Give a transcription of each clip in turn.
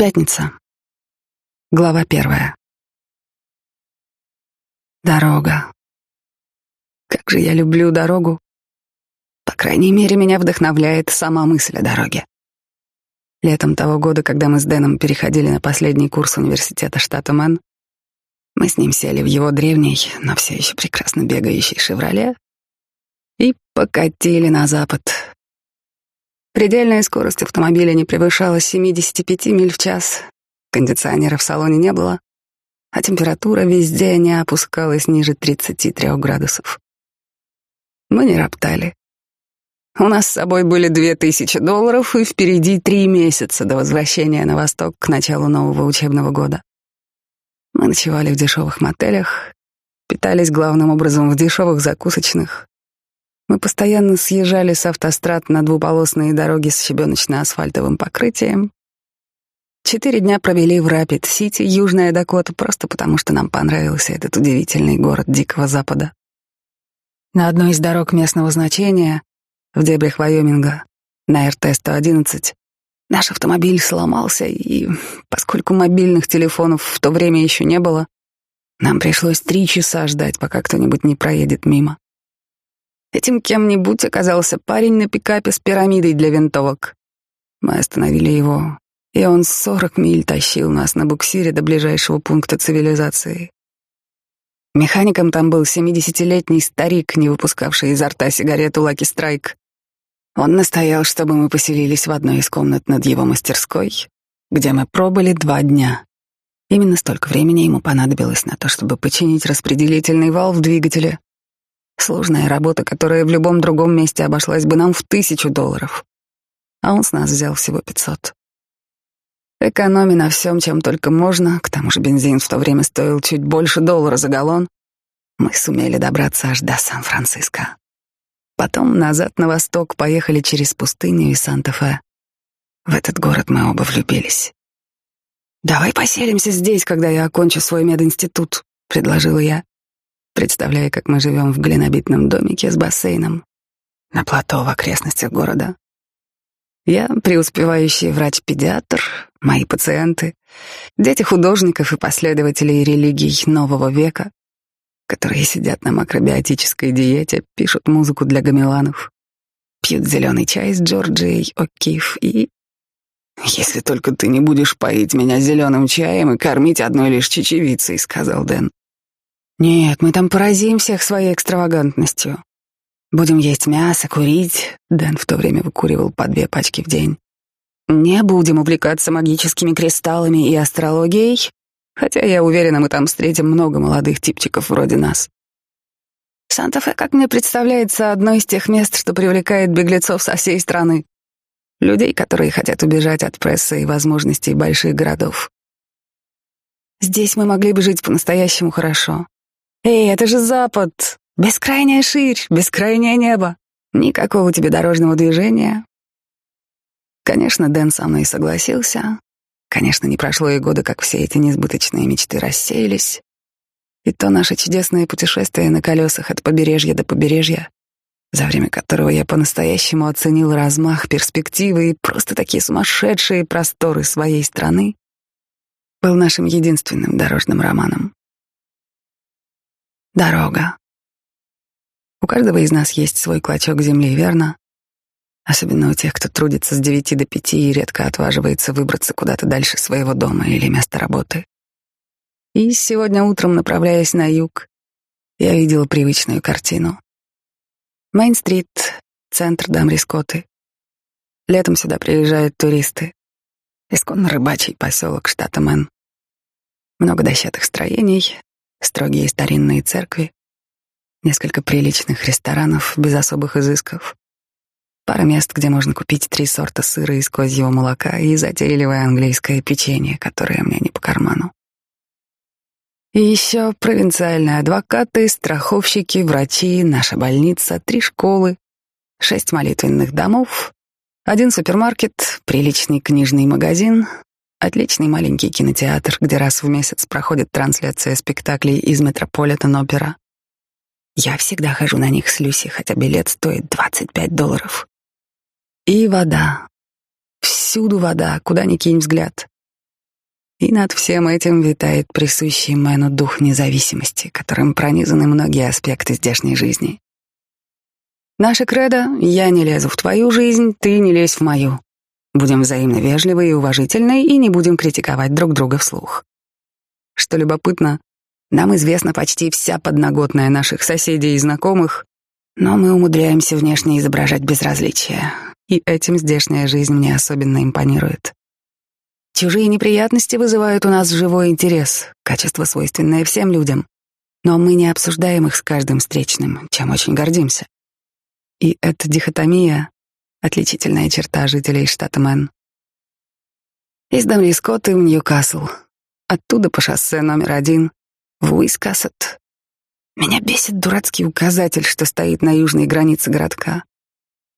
Пятница. Глава первая. Дорога. Как же я люблю дорогу. По крайней мере, меня вдохновляет сама мысль о дороге. Летом того года, когда мы с Дэном переходили на последний курс университета штата Мэн, мы с ним сели в его древний, но все еще прекрасно бегающий «Шевроле» и покатили на запад, Предельная скорость автомобиля не превышала 75 миль в час. Кондиционера в салоне не было, а температура везде не опускалась ниже 33 градусов. Мы не роптали. У нас с собой были две тысячи долларов и впереди три месяца до возвращения на восток к началу нового учебного года. Мы ночевали в дешевых мотелях, питались главным образом в дешевых закусочных, мы постоянно съезжали с автострад на двуполосные дороги с щебеночно-асфальтовым покрытием. Четыре дня провели в Рапид-Сити, Южная Дакота, просто потому что нам понравился этот удивительный город Дикого Запада. На одной из дорог местного значения, в дебрях Вайоминга, на РТ-111, наш автомобиль сломался, и поскольку мобильных телефонов в то время еще не было, нам пришлось три часа ждать, пока кто-нибудь не проедет мимо. Этим кем-нибудь оказался парень на пикапе с пирамидой для винтовок. Мы остановили его, и он сорок миль тащил нас на буксире до ближайшего пункта цивилизации. Механиком там был семидесятилетний старик, не выпускавший изо рта сигарету Лаки Страйк. Он настоял, чтобы мы поселились в одной из комнат над его мастерской, где мы пробыли два дня. Именно столько времени ему понадобилось на то, чтобы починить распределительный вал в двигателе, Сложная работа, которая в любом другом месте обошлась бы нам в тысячу долларов. А он с нас взял всего пятьсот. Экономи на всем, чем только можно, к тому же бензин в то время стоил чуть больше доллара за галлон, мы сумели добраться аж до Сан-Франциско. Потом назад на восток поехали через пустыню и Санта-Фе. В этот город мы оба влюбились. «Давай поселимся здесь, когда я окончу свой мединститут», — предложила я представляя, как мы живем в глинобитном домике с бассейном на плато в окрестностях города. Я преуспевающий врач-педиатр, мои пациенты, дети художников и последователей религий нового века, которые сидят на макробиотической диете, пишут музыку для гамеланов, пьют зеленый чай с Джорджией О'Кифф и... «Если только ты не будешь поить меня зеленым чаем и кормить одной лишь чечевицей», — сказал Дэн. Нет, мы там поразим всех своей экстравагантностью. Будем есть мясо, курить. Дэн в то время выкуривал по две пачки в день. Не будем увлекаться магическими кристаллами и астрологией, хотя я уверена, мы там встретим много молодых типчиков вроде нас. Санта-Фе, как мне представляется, одно из тех мест, что привлекает беглецов со всей страны. Людей, которые хотят убежать от прессы и возможностей больших городов. Здесь мы могли бы жить по-настоящему хорошо. Эй, это же Запад! Бескрайняя ширь, бескрайнее небо. Никакого тебе дорожного движения. Конечно, Дэн со мной согласился. Конечно, не прошло и года, как все эти несбыточные мечты рассеялись. И то наше чудесное путешествие на колесах от побережья до побережья, за время которого я по-настоящему оценил размах, перспективы и просто такие сумасшедшие просторы своей страны, был нашим единственным дорожным романом. Дорога. У каждого из нас есть свой клочок земли, верно? Особенно у тех, кто трудится с девяти до пяти и редко отваживается выбраться куда-то дальше своего дома или места работы. И сегодня утром, направляясь на юг, я видела привычную картину. Мейн-стрит, центр Дамрискоты. Летом сюда приезжают туристы. Исконно рыбачий поселок штата Мэн. Много дощатых строений, строгие старинные церкви, несколько приличных ресторанов без особых изысков, пара мест, где можно купить три сорта сыра из козьего молока и затейливое английское печенье, которое мне не по карману. И еще провинциальные адвокаты, страховщики, врачи, наша больница, три школы, шесть молитвенных домов, один супермаркет, приличный книжный магазин, Отличный маленький кинотеатр, где раз в месяц проходит трансляция спектаклей из Метрополитен-опера. Я всегда хожу на них с Люси, хотя билет стоит 25 долларов. И вода. Всюду вода, куда ни кинь взгляд. И над всем этим витает присущий Мэну дух независимости, которым пронизаны многие аспекты здешней жизни. Наша кредо — я не лезу в твою жизнь, ты не лезь в мою. Будем взаимно вежливы и уважительны и не будем критиковать друг друга вслух. Что любопытно, нам известна почти вся подноготная наших соседей и знакомых, но мы умудряемся внешне изображать безразличие, и этим здешняя жизнь мне особенно импонирует. Чужие неприятности вызывают у нас живой интерес, качество, свойственное всем людям. Но мы не обсуждаем их с каждым встречным, чем очень гордимся. И эта дихотомия — отличительная черта жителей штата Мэн. Из Дамли-Скотта в Ньюкасл. Оттуда по шоссе номер один в Уискассет. Меня бесит дурацкий указатель, что стоит на южной границе городка.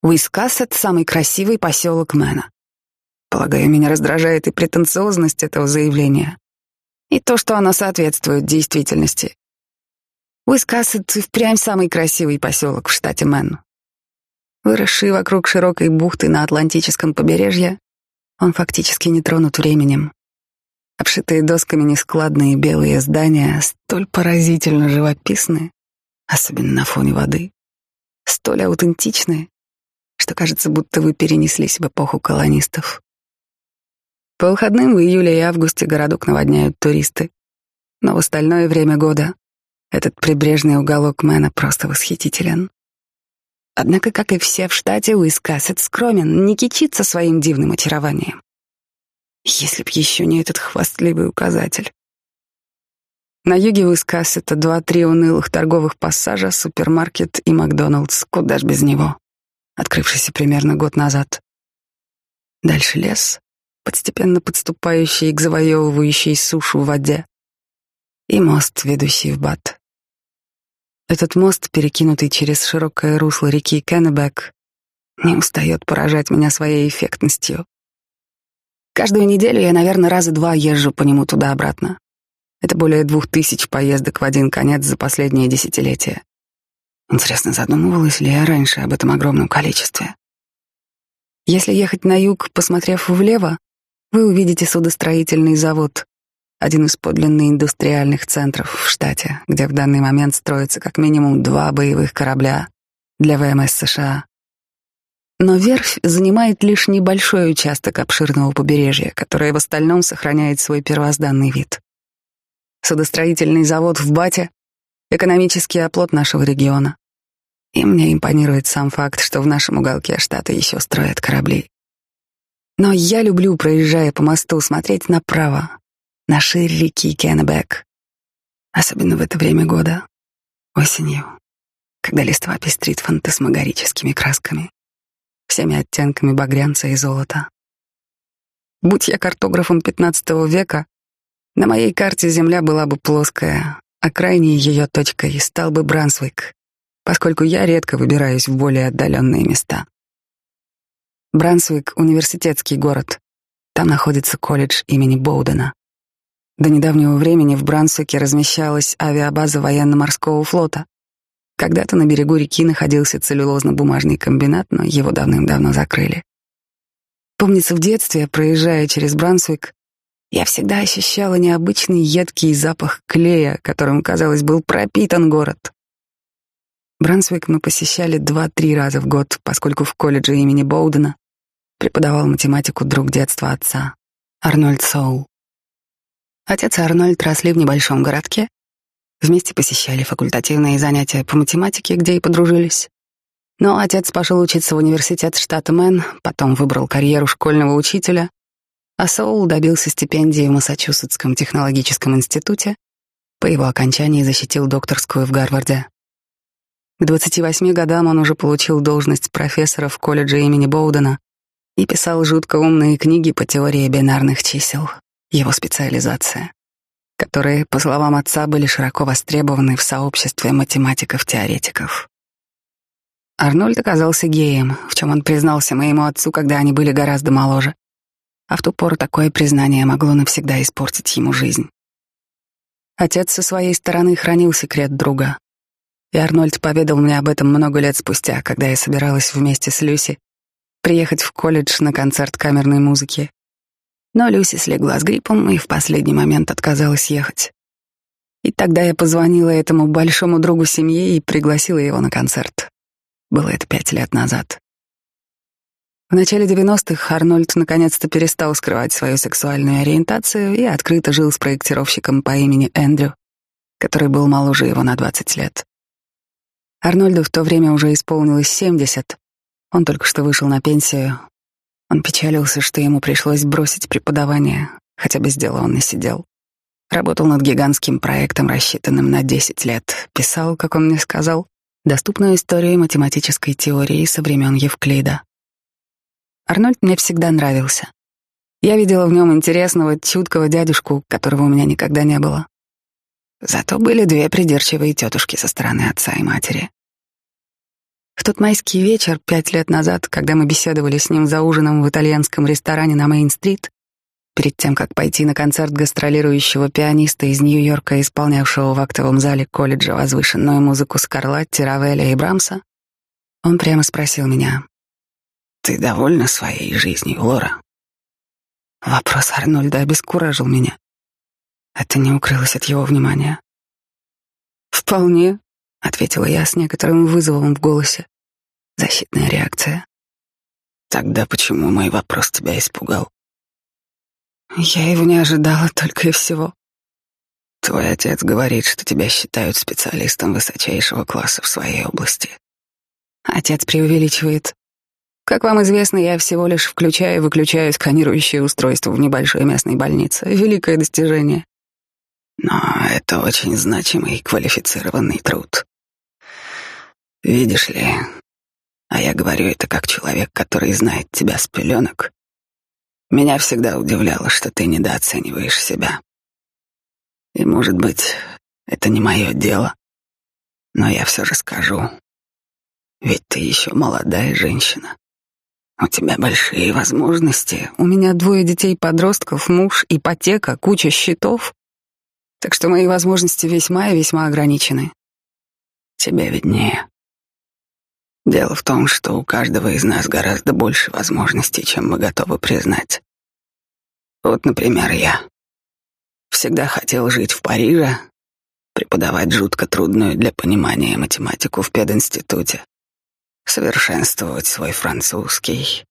Уискассет — самый красивый поселок Мэна. Полагаю, меня раздражает и претенциозность этого заявления, и то, что оно соответствует действительности. Уискассет впрямь самый красивый поселок в штате Мэн. Выросший вокруг широкой бухты на Атлантическом побережье, он фактически не тронут временем. Обшитые досками нескладные белые здания столь поразительно живописны, особенно на фоне воды, столь аутентичны, что кажется, будто вы перенеслись в эпоху колонистов. По выходным в июле и августе городок наводняют туристы. Но в остальное время года этот прибрежный уголок Мэна просто восхитителен. Однако, как и все в штате, Уискасет скромен, не кичится своим дивным очарованием. Если б еще не этот хвастливый указатель. На юге Уискасета два-три унылых торговых пассажа, супермаркет и Макдоналдс, куда ж без него, открывшийся примерно год назад. Дальше лес, постепенно подступающий к завоевывающей сушу в воде, и мост, ведущий в Бат. Этот мост, перекинутый через широкое русло реки Кеннебек, не устает поражать меня своей эффектностью. Каждую неделю я, наверное, раза два езжу по нему туда-обратно. Это более двух тысяч поездок в один конец за последние десятилетия. Интересно, задумывалась ли я раньше об этом огромном количестве? Если ехать на юг, посмотрев влево, вы увидите судостроительный завод, один из подлинно индустриальных центров в штате, где в данный момент строится как минимум два боевых корабля для ВМС США. Но верфь занимает лишь небольшой участок обширного побережья, которое в остальном сохраняет свой первозданный вид. Судостроительный завод в Бате — экономический оплот нашего региона. И мне импонирует сам факт, что в нашем уголке штата еще строят корабли. Но я люблю, проезжая по мосту, смотреть направо, на ширь реки Кеннебек. Особенно в это время года, осенью, когда листва пестрит фантасмагорическими красками, всеми оттенками багрянца и золота. Будь я картографом XV века, на моей карте земля была бы плоская, а крайней ее точкой стал бы Брансвик, поскольку я редко выбираюсь в более отдаленные места. Брансвик — университетский город. Там находится колледж имени Боудена. До недавнего времени в Брансвике размещалась авиабаза военно-морского флота. Когда-то на берегу реки находился целлюлозно-бумажный комбинат, но его давным-давно закрыли. Помнится, в детстве, проезжая через Брансвик, я всегда ощущала необычный едкий запах клея, которым, казалось, был пропитан город. Брансвик мы посещали два-три раза в год, поскольку в колледже имени Боудена преподавал математику друг детства отца, Арнольд Соул. Отец и Арнольд росли в небольшом городке, вместе посещали факультативные занятия по математике, где и подружились. Но отец пошел учиться в университет штата Мэн, потом выбрал карьеру школьного учителя, а Соул добился стипендии в Массачусетском технологическом институте, по его окончании защитил докторскую в Гарварде. К 28 годам он уже получил должность профессора в колледже имени Боудена и писал жутко умные книги по теории бинарных чисел, его специализация, которые, по словам отца, были широко востребованы в сообществе математиков-теоретиков. Арнольд оказался геем, в чем он признался моему отцу, когда они были гораздо моложе, а в ту пору такое признание могло навсегда испортить ему жизнь. Отец со своей стороны хранил секрет друга, и Арнольд поведал мне об этом много лет спустя, когда я собиралась вместе с Люси приехать в колледж на концерт камерной музыки. Но Люси слегла с гриппом и в последний момент отказалась ехать. И тогда я позвонила этому большому другу семьи и пригласила его на концерт. Было это пять лет назад. В начале 90-х Арнольд наконец-то перестал скрывать свою сексуальную ориентацию и открыто жил с проектировщиком по имени Эндрю, который был моложе его на 20 лет. Арнольду в то время уже исполнилось 70. Он только что вышел на пенсию. Он печалился, что ему пришлось бросить преподавание, хотя без дела он не сидел. Работал над гигантским проектом, рассчитанным на 10 лет. Писал, как он мне сказал, доступную историю математической теории со времен Евклида. Арнольд мне всегда нравился. Я видела в нем интересного, чуткого дядюшку, которого у меня никогда не было. Зато были две придирчивые тетушки со стороны отца и матери. В тот майский вечер, пять лет назад, когда мы беседовали с ним за ужином в итальянском ресторане на Мейн-стрит, Перед тем, как пойти на концерт гастролирующего пианиста из Нью-Йорка, исполнявшего в актовом зале колледжа возвышенную музыку Скарлатти, Равеля и Брамса, он прямо спросил меня, «Ты довольна своей жизнью, Лора?» Вопрос Арнольда обескуражил меня. Это не укрылось от его внимания. «Вполне», — ответила я с некоторым вызовом в голосе. Защитная реакция. «Тогда почему мой вопрос тебя испугал?» Я его не ожидала только и всего. Твой отец говорит, что тебя считают специалистом высочайшего класса в своей области. Отец преувеличивает. Как вам известно, я всего лишь включаю и выключаю сканирующее устройство в небольшой местной больнице. Великое достижение. Но это очень значимый и квалифицированный труд. Видишь ли, а я говорю это как человек, который знает тебя с пеленок меня всегда удивляло, что ты недооцениваешь себя. И, может быть, это не мое дело, но я все же скажу. Ведь ты еще молодая женщина. У тебя большие возможности. У меня двое детей-подростков, муж, ипотека, куча счетов. Так что мои возможности весьма и весьма ограничены. Тебе виднее. Дело в том, что у каждого из нас гораздо больше возможностей, чем мы готовы признать. Вот, например, я. Всегда хотел жить в Париже, преподавать жутко трудную для понимания математику в пединституте, совершенствовать свой французский,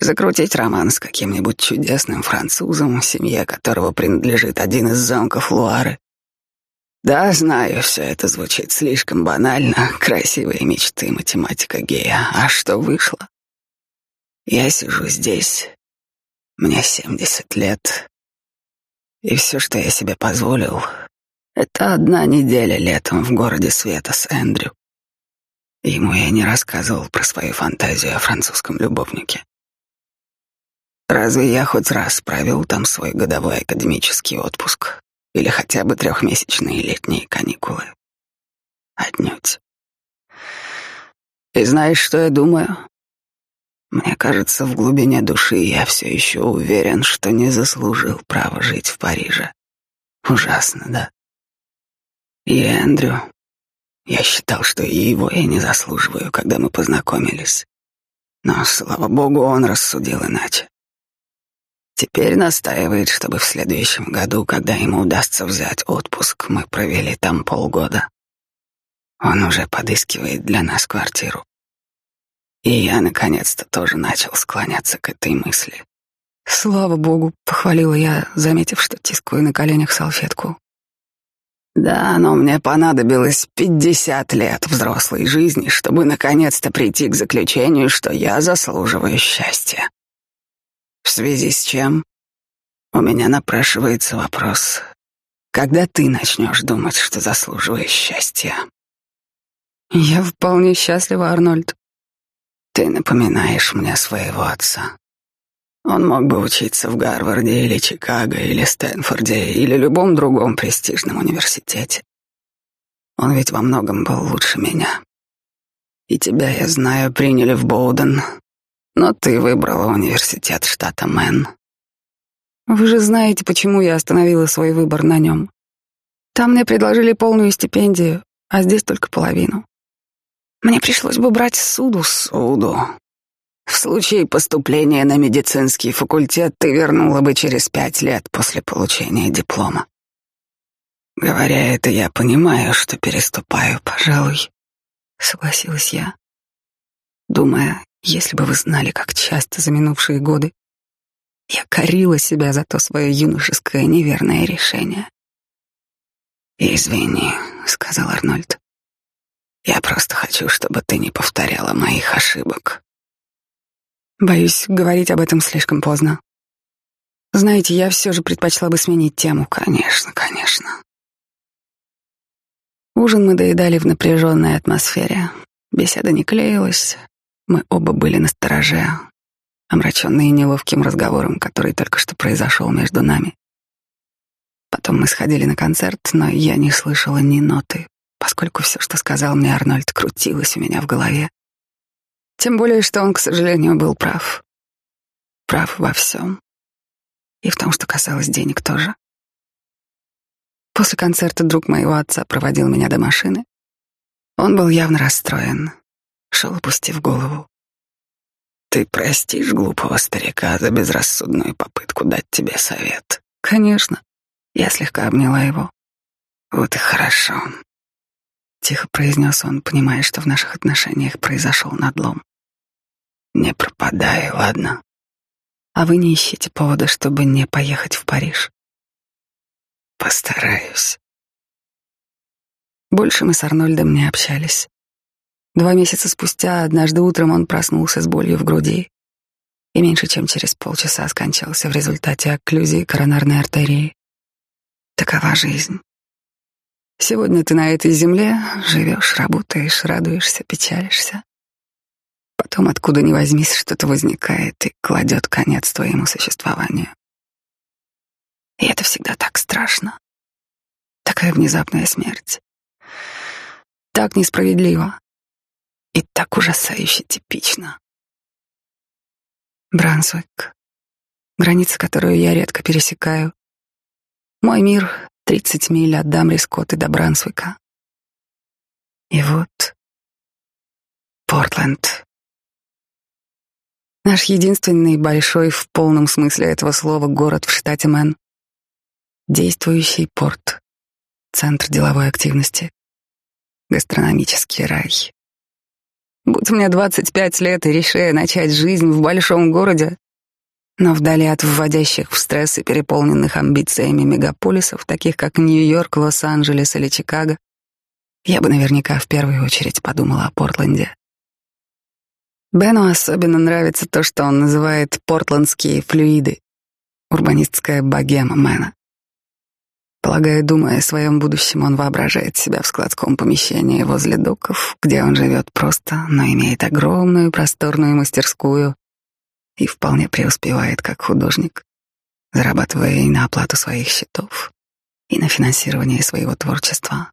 закрутить роман с каким-нибудь чудесным французом, семье которого принадлежит один из замков Луары, да, знаю, все это звучит слишком банально. Красивые мечты математика гея. А что вышло? Я сижу здесь. Мне семьдесят лет. И все, что я себе позволил, это одна неделя летом в городе Света с Эндрю. Ему я не рассказывал про свою фантазию о французском любовнике. Разве я хоть раз провел там свой годовой академический отпуск? Или хотя бы трехмесячные летние каникулы. Отнюдь. И знаешь, что я думаю? Мне кажется, в глубине души я все еще уверен, что не заслужил права жить в Париже. Ужасно, да? И Эндрю. Я считал, что и его я не заслуживаю, когда мы познакомились. Но, слава богу, он рассудил иначе. Теперь настаивает, чтобы в следующем году, когда ему удастся взять отпуск, мы провели там полгода. Он уже подыскивает для нас квартиру. И я, наконец-то, тоже начал склоняться к этой мысли. Слава богу, похвалила я, заметив, что тискую на коленях салфетку. Да, но мне понадобилось пятьдесят лет взрослой жизни, чтобы наконец-то прийти к заключению, что я заслуживаю счастья. В связи с чем у меня напрашивается вопрос, когда ты начнешь думать, что заслуживаешь счастья? Я вполне счастлива, Арнольд. Ты напоминаешь мне своего отца. Он мог бы учиться в Гарварде или Чикаго или Стэнфорде или любом другом престижном университете. Он ведь во многом был лучше меня. И тебя, я знаю, приняли в Боуден, но ты выбрала университет штата Мэн. Вы же знаете, почему я остановила свой выбор на нем. Там мне предложили полную стипендию, а здесь только половину. Мне пришлось бы брать суду, суду. В случае поступления на медицинский факультет ты вернула бы через пять лет после получения диплома. Говоря это, я понимаю, что переступаю, пожалуй, согласилась я, думая, если бы вы знали, как часто за минувшие годы я корила себя за то свое юношеское неверное решение. «Извини», — сказал Арнольд. «Я просто хочу, чтобы ты не повторяла моих ошибок». Боюсь, говорить об этом слишком поздно. Знаете, я все же предпочла бы сменить тему. Конечно, конечно. Ужин мы доедали в напряженной атмосфере. Беседа не клеилась. Мы оба были на стороже, омраченные неловким разговором, который только что произошел между нами. Потом мы сходили на концерт, но я не слышала ни ноты, поскольку все, что сказал мне Арнольд, крутилось у меня в голове. Тем более, что он, к сожалению, был прав. Прав во всем. И в том, что касалось денег тоже. После концерта друг моего отца проводил меня до машины. Он был явно расстроен, шел опустив голову. Ты простишь глупого старика за безрассудную попытку дать тебе совет? Конечно. Я слегка обняла его. Вот и хорошо. Тихо произнес он, понимая, что в наших отношениях произошел надлом. Не пропадай, ладно? А вы не ищите повода, чтобы не поехать в Париж. Постараюсь. Больше мы с Арнольдом не общались. Два месяца спустя, однажды утром, он проснулся с болью в груди и меньше чем через полчаса скончался в результате окклюзии коронарной артерии. Такова жизнь. Сегодня ты на этой земле живешь, работаешь, радуешься, печалишься. Потом, откуда ни возьмись, что-то возникает и кладет конец твоему существованию. И это всегда так страшно. Такая внезапная смерть. Так несправедливо. И так ужасающе типично. Брансуик. Граница, которую я редко пересекаю. Мой мир — тридцать миль от Дамри-Скотта до Брансуика. И вот Портленд. Наш единственный большой в полном смысле этого слова город в штате Мэн. Действующий порт, центр деловой активности, гастрономический рай. Будь мне 25 лет и решая начать жизнь в большом городе, но вдали от вводящих в стресс и переполненных амбициями мегаполисов, таких как Нью-Йорк, Лос-Анджелес или Чикаго, я бы наверняка в первую очередь подумала о Портленде. Бену особенно нравится то, что он называет портландские флюиды, урбанистская богема Мэна. Полагаю, думая о своем будущем, он воображает себя в складском помещении возле доков, где он живет просто, но имеет огромную просторную мастерскую и вполне преуспевает как художник, зарабатывая и на оплату своих счетов, и на финансирование своего творчества.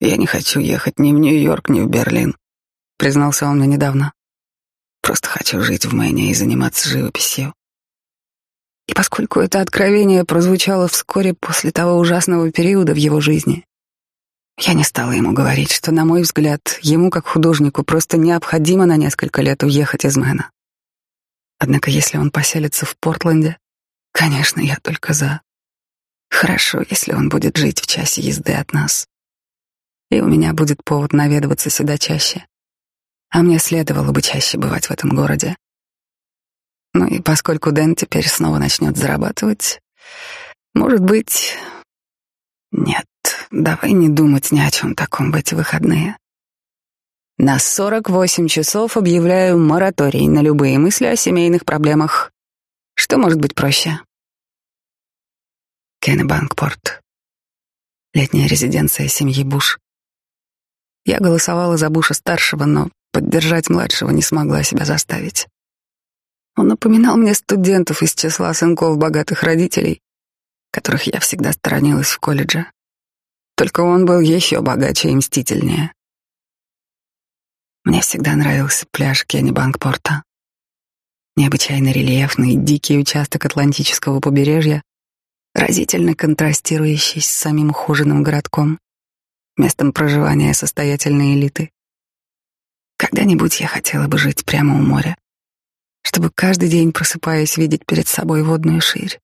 Я не хочу ехать ни в Нью-Йорк, ни в Берлин признался он мне недавно. Просто хочу жить в Мэне и заниматься живописью. И поскольку это откровение прозвучало вскоре после того ужасного периода в его жизни, я не стала ему говорить, что, на мой взгляд, ему как художнику просто необходимо на несколько лет уехать из Мэна. Однако если он поселится в Портленде, конечно, я только за. Хорошо, если он будет жить в часе езды от нас. И у меня будет повод наведываться сюда чаще а мне следовало бы чаще бывать в этом городе. Ну и поскольку Дэн теперь снова начнет зарабатывать, может быть... Нет, давай не думать ни о чем таком в эти выходные. На 48 часов объявляю мораторий на любые мысли о семейных проблемах. Что может быть проще? Кеннебанкпорт. Летняя резиденция семьи Буш. Я голосовала за Буша-старшего, но Поддержать младшего не смогла себя заставить. Он напоминал мне студентов из числа сынков богатых родителей, которых я всегда сторонилась в колледже. Только он был еще богаче и мстительнее. Мне всегда нравился пляж Кеннебанкпорта. Необычайно рельефный, дикий участок Атлантического побережья, разительно контрастирующий с самим ухоженным городком, местом проживания состоятельной элиты. Когда-нибудь я хотела бы жить прямо у моря. Чтобы каждый день, просыпаясь, видеть перед собой водную ширь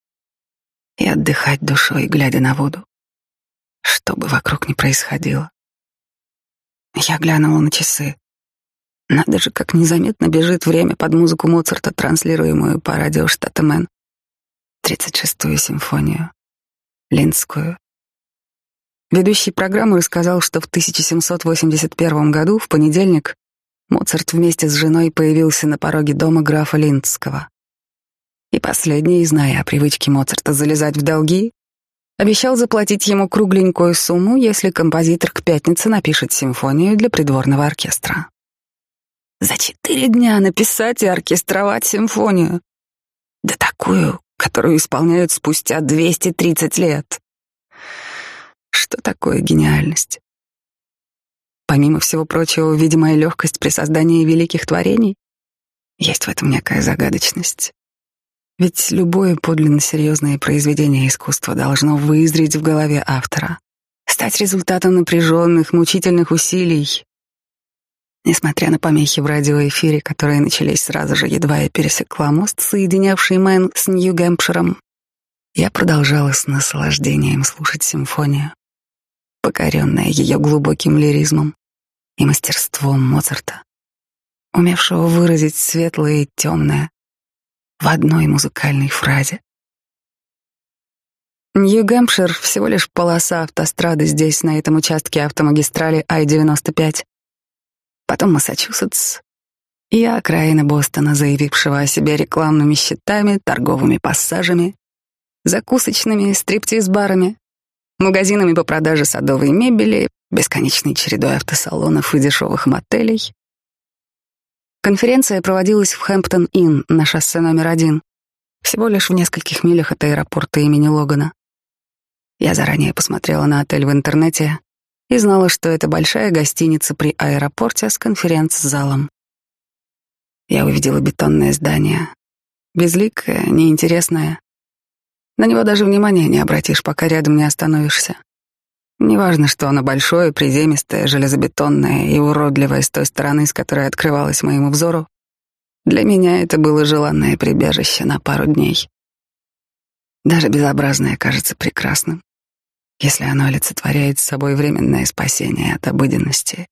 и отдыхать душой, глядя на воду, что бы вокруг ни происходило. Я глянула на часы. Надо же, как незаметно бежит время под музыку Моцарта, транслируемую по радио штата Мэн. Тридцать шестую симфонию. Линскую. Ведущий программы рассказал, что в 1781 году, в понедельник, Моцарт вместе с женой появился на пороге дома графа Линдского. И последний, зная о привычке Моцарта залезать в долги, обещал заплатить ему кругленькую сумму, если композитор к пятнице напишет симфонию для придворного оркестра. За четыре дня написать и оркестровать симфонию. Да такую, которую исполняют спустя 230 лет. Что такое гениальность? Помимо всего прочего, видимая легкость при создании великих творений. Есть в этом некая загадочность. Ведь любое подлинно серьезное произведение искусства должно вызреть в голове автора, стать результатом напряженных, мучительных усилий. Несмотря на помехи в радиоэфире, которые начались сразу же, едва я пересекла мост, соединявший Мэн с Нью-Гэмпширом, я продолжала с наслаждением слушать симфонию, покоренная ее глубоким лиризмом и мастерством Моцарта, умевшего выразить светлое и темное в одной музыкальной фразе. Нью-Гэмпшир — всего лишь полоса автострады здесь, на этом участке автомагистрали Ай-95. Потом Массачусетс и окраина Бостона, заявившего о себе рекламными щитами, торговыми пассажами, закусочными, стриптиз-барами, магазинами по продаже садовой мебели, бесконечной чередой автосалонов и дешевых мотелей. Конференция проводилась в Хэмптон-Инн на шоссе номер один, всего лишь в нескольких милях от аэропорта имени Логана. Я заранее посмотрела на отель в интернете и знала, что это большая гостиница при аэропорте с конференц-залом. Я увидела бетонное здание, безликое, неинтересное. На него даже внимания не обратишь, пока рядом не остановишься. Неважно, что оно большое, приземистое, железобетонное и уродливое с той стороны, с которой открывалось моему взору, для меня это было желанное прибежище на пару дней. Даже безобразное кажется прекрасным, если оно олицетворяет собой временное спасение от обыденности